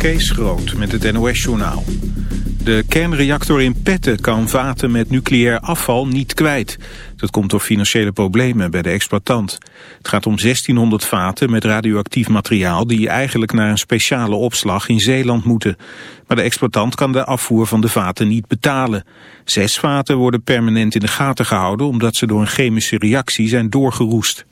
Kees Groot met het NOS-journaal. De kernreactor in Petten kan vaten met nucleair afval niet kwijt. Dat komt door financiële problemen bij de exploitant. Het gaat om 1600 vaten met radioactief materiaal... die eigenlijk naar een speciale opslag in Zeeland moeten. Maar de exploitant kan de afvoer van de vaten niet betalen. Zes vaten worden permanent in de gaten gehouden... omdat ze door een chemische reactie zijn doorgeroest.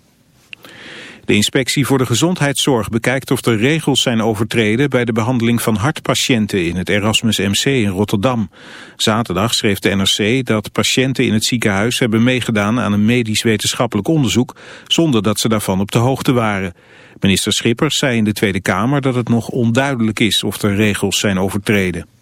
De inspectie voor de gezondheidszorg bekijkt of er regels zijn overtreden bij de behandeling van hartpatiënten in het Erasmus MC in Rotterdam. Zaterdag schreef de NRC dat patiënten in het ziekenhuis hebben meegedaan aan een medisch-wetenschappelijk onderzoek zonder dat ze daarvan op de hoogte waren. Minister Schippers zei in de Tweede Kamer dat het nog onduidelijk is of er regels zijn overtreden.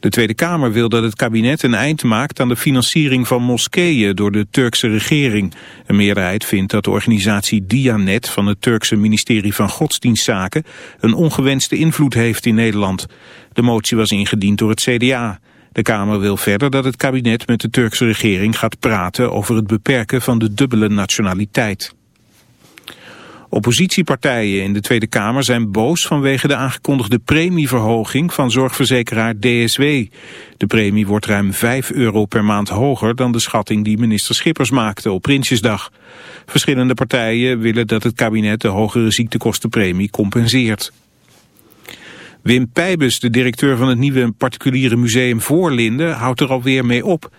De Tweede Kamer wil dat het kabinet een eind maakt aan de financiering van moskeeën door de Turkse regering. Een meerderheid vindt dat de organisatie Dianet van het Turkse ministerie van Godsdienstzaken een ongewenste invloed heeft in Nederland. De motie was ingediend door het CDA. De Kamer wil verder dat het kabinet met de Turkse regering gaat praten over het beperken van de dubbele nationaliteit. Oppositiepartijen in de Tweede Kamer zijn boos vanwege de aangekondigde premieverhoging van zorgverzekeraar DSW. De premie wordt ruim 5 euro per maand hoger dan de schatting die minister Schippers maakte op Prinsjesdag. Verschillende partijen willen dat het kabinet de hogere ziektekostenpremie compenseert. Wim Pijbus, de directeur van het nieuwe particuliere museum Voorlinden, houdt er alweer mee op.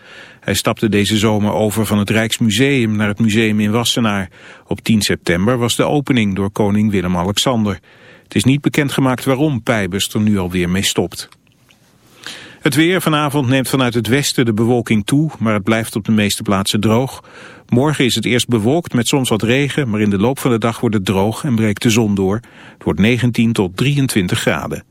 Hij stapte deze zomer over van het Rijksmuseum naar het museum in Wassenaar. Op 10 september was de opening door koning Willem-Alexander. Het is niet bekendgemaakt waarom Pijbus er nu alweer mee stopt. Het weer vanavond neemt vanuit het westen de bewolking toe, maar het blijft op de meeste plaatsen droog. Morgen is het eerst bewolkt met soms wat regen, maar in de loop van de dag wordt het droog en breekt de zon door. Het wordt 19 tot 23 graden.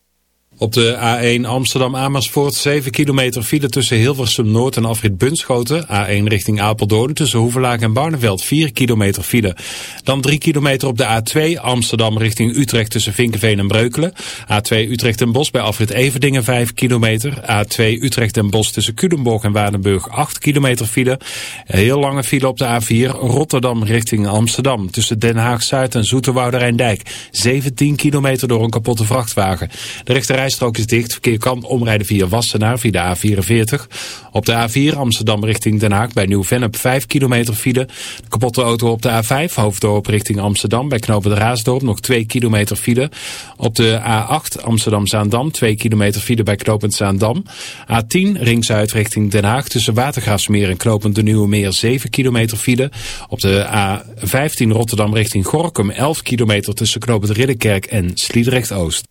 Op de A1 Amsterdam-Amersfoort 7 kilometer file tussen Hilversum Noord en Afrit Bunschoten. A1 richting Apeldoorn tussen Hoevelaak en Barneveld 4 kilometer file. Dan 3 kilometer op de A2 Amsterdam richting Utrecht tussen Vinkenveen en Breukelen. A2 Utrecht en Bos bij Afrit Everdingen 5 kilometer. A2 Utrecht en Bos tussen Culemborg en Waardenburg 8 kilometer file. Heel lange file op de A4 Rotterdam richting Amsterdam tussen Den Haag-Zuid en Zoeterwoude Rijndijk. 17 kilometer door een kapotte vrachtwagen. De rechterreis rijstrook is dicht. Verkeer kan omrijden via Wassenaar via de A44. Op de A4 Amsterdam richting Den Haag bij Nieuw-Vennep 5 kilometer file. De kapotte auto op de A5 Hoofddorp richting Amsterdam bij Knopen de Raasdorp nog 2 kilometer file. Op de A8 Amsterdam-Zaandam 2 kilometer file bij Knopend Zaandam. A10 Ring Zuid richting Den Haag tussen Watergraafsmeer en Knopend de Nieuwe Meer 7 kilometer file. Op de A15 Rotterdam richting Gorkum 11 kilometer tussen Knopend Ridderkerk en Sliedrecht Oost.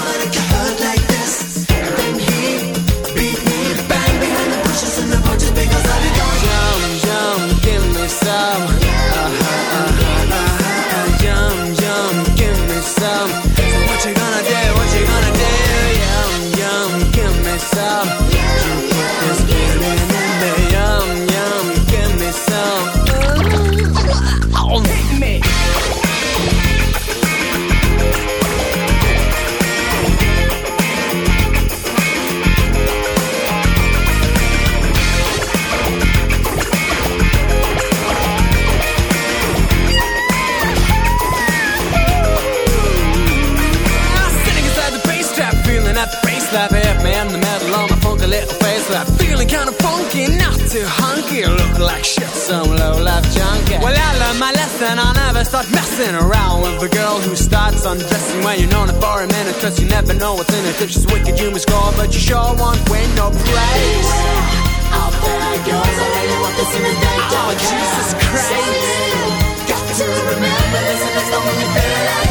Feeling kinda funky, not too hunky, look like shit, some low life junkie. Well, I learned my lesson, I'll never start messing around with a girl who starts undressing when you're known her for a minute, cause you never know what's in it. If she's wicked, you must score, but you sure won't win no praise. Out there goes, I really want this in the day. Oh, Jesus Christ. Got to remember this if it's the only thing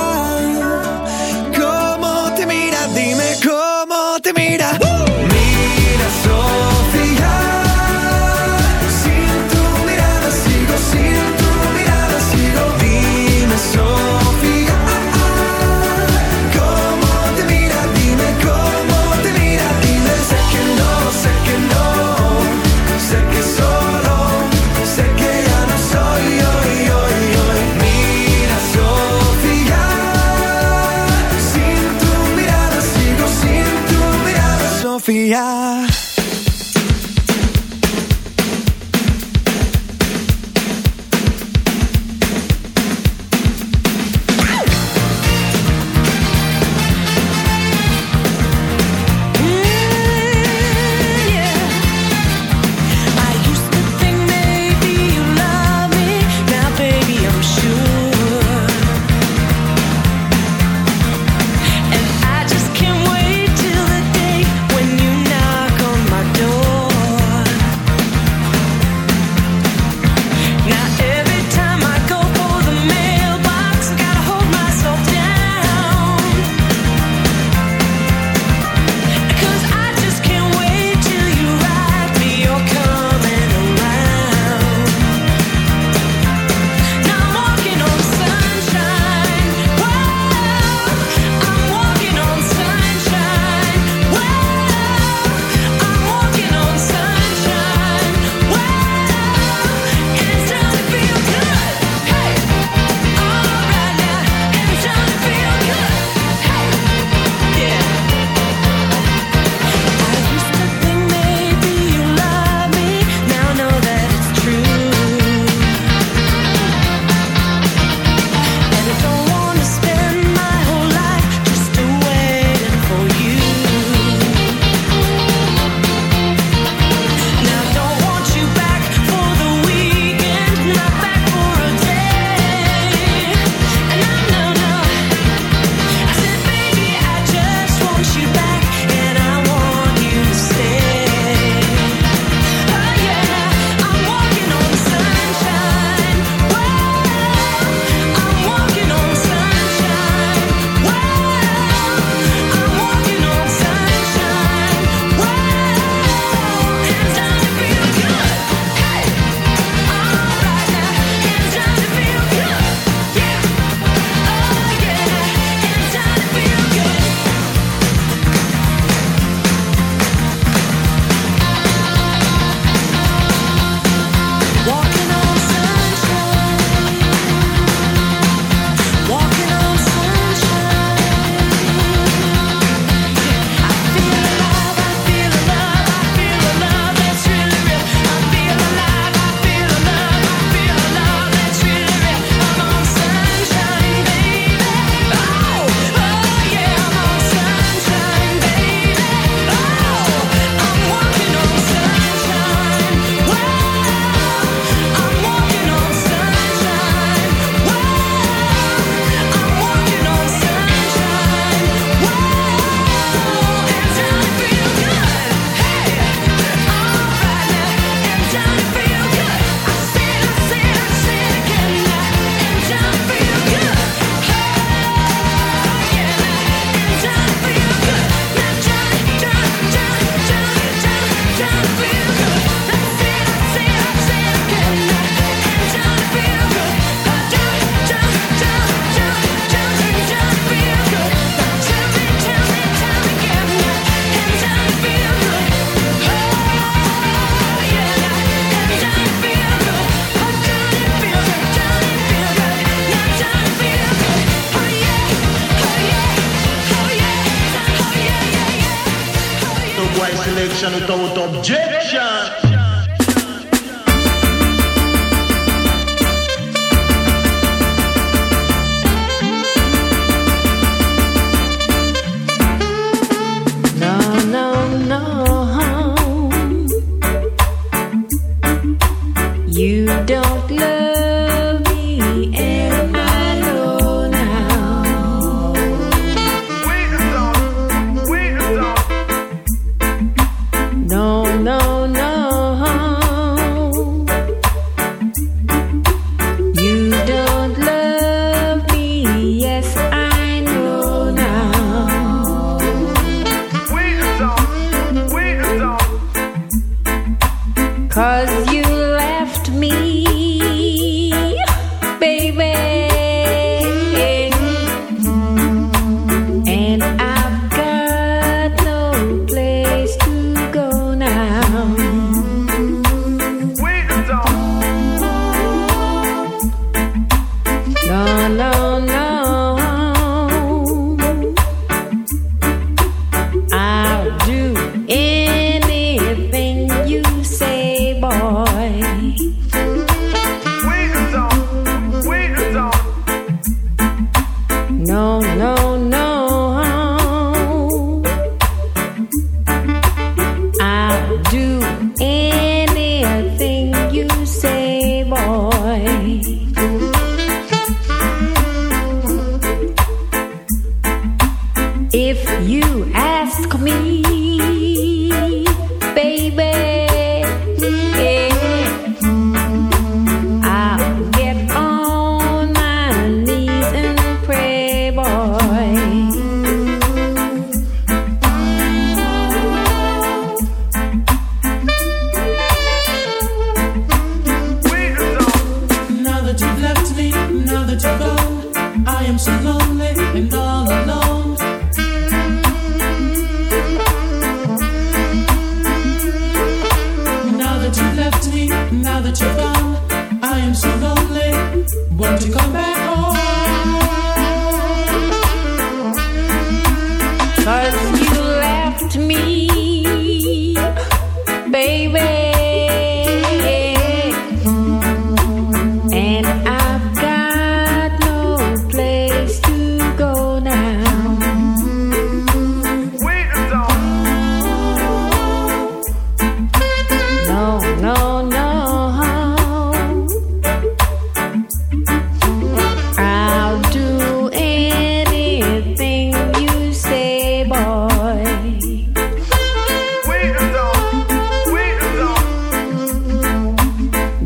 yeah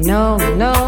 No, no,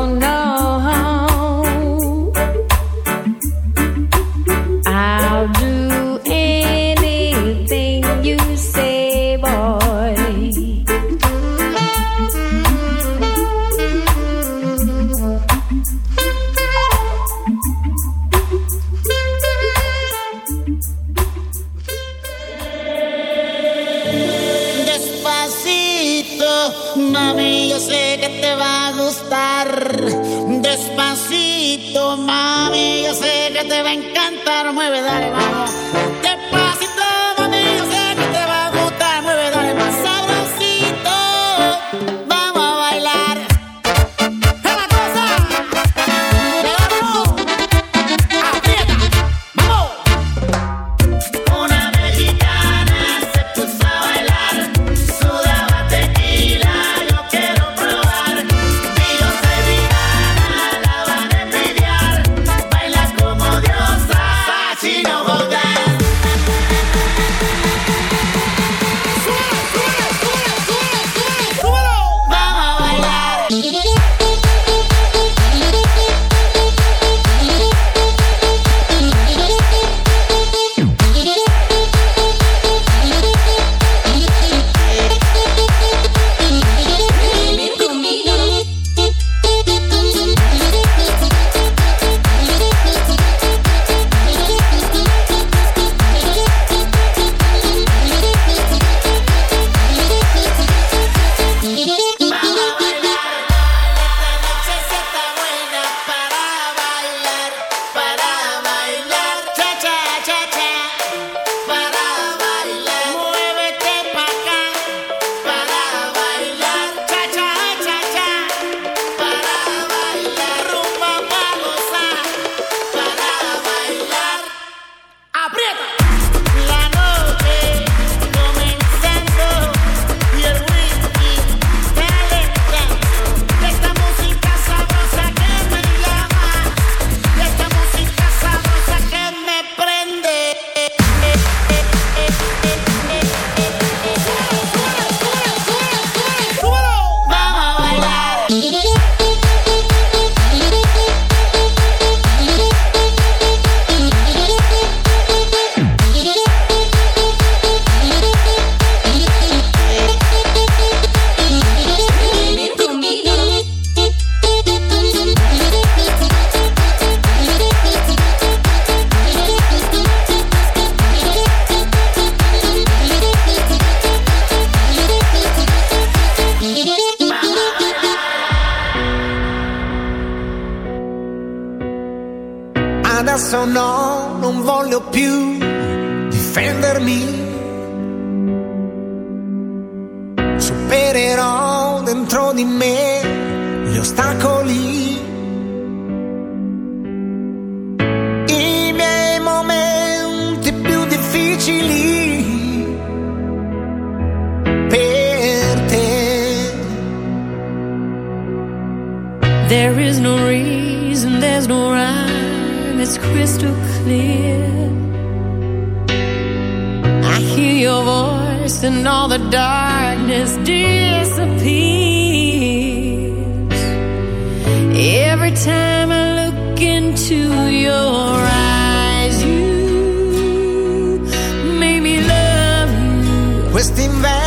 Every time I look into your eyes, you me love you.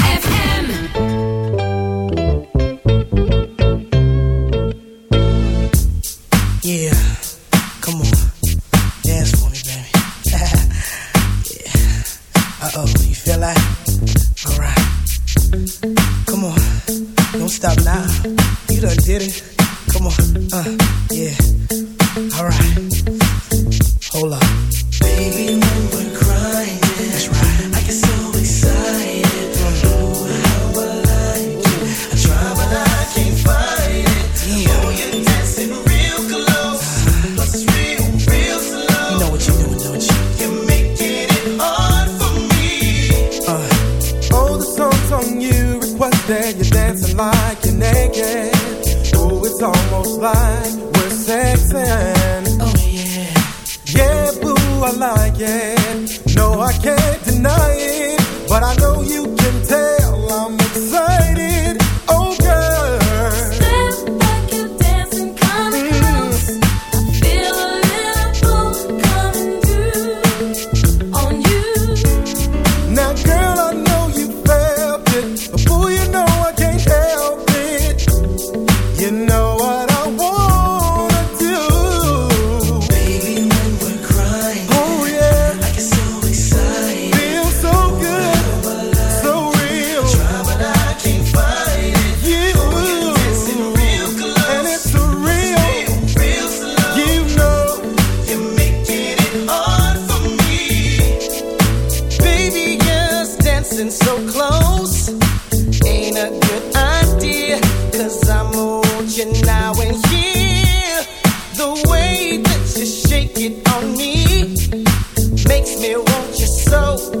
makes me want you so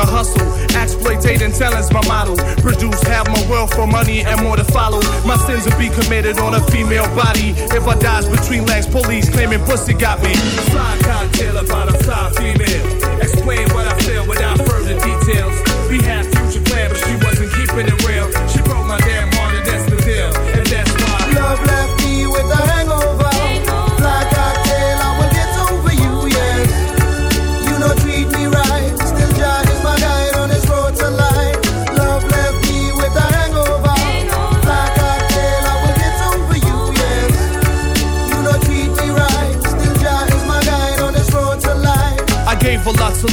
hustle, exploitating talent's my model. Produce half my wealth for money and more to follow. My sins will be committed on a female body. If I dies between legs, police claiming pussy got me. Fly cocktail about a fly female.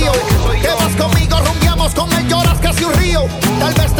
vacío. Vas conmigo, rumbiamos con él, lloras casi un río. Tal vez te